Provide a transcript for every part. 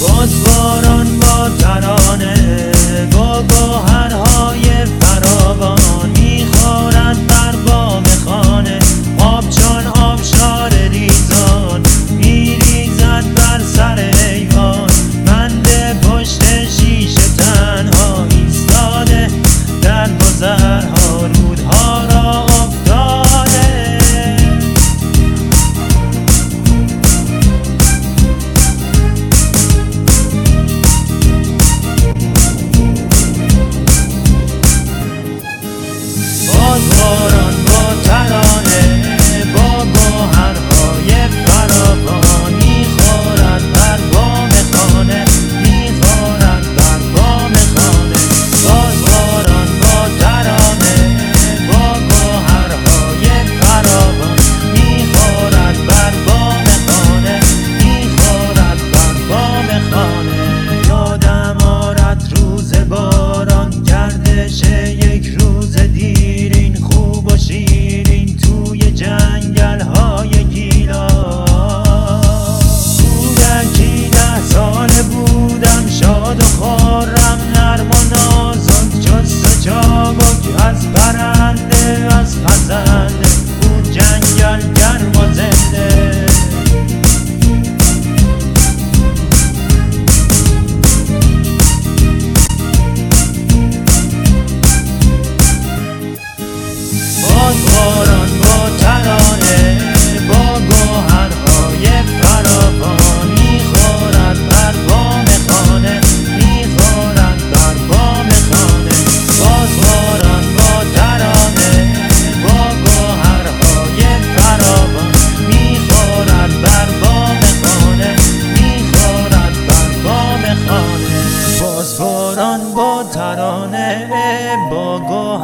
باز باران با ترانه با گاهر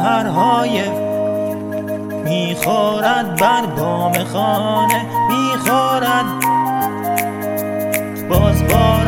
گوهرهای می‌خورد بر بام خانه می‌خورد. باز باران با ترانه